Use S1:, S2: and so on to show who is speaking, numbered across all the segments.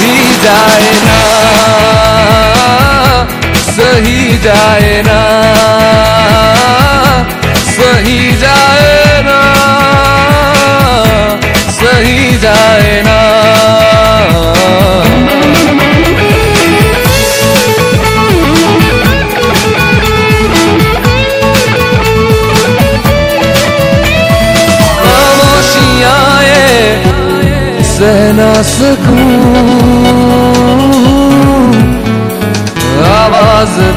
S1: सही जाए ना, सही जाए ना, सही जाए ना, सही जाए ना। सह ना सकूँ।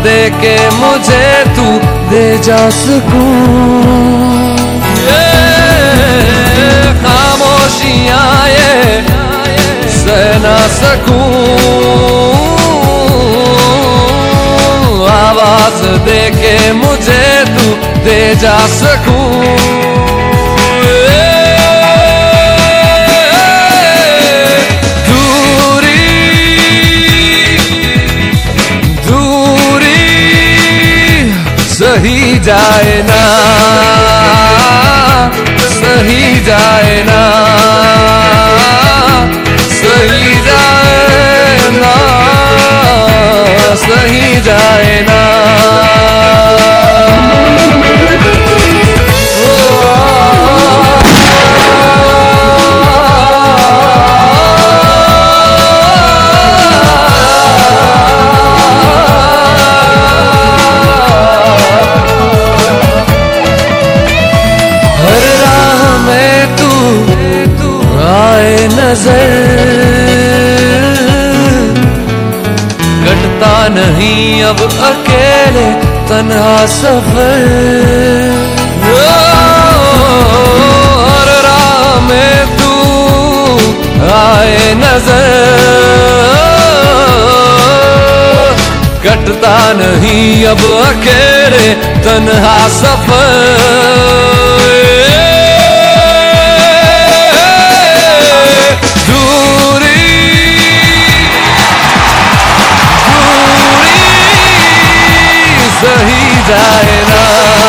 S1: दे के मुझे तू दे जा सकूँ खामोशियाँ ये, सह ना सकूँ। आवाज़ दे के मुझे तू दे जा सकूँ। सही जाए ना सही नज़र कटता नहीं अब अकेले तन्हा सफ़र। हर तू आए नज़र। कटता नहीं अब अकेले तन्हा सफ़र। যায় না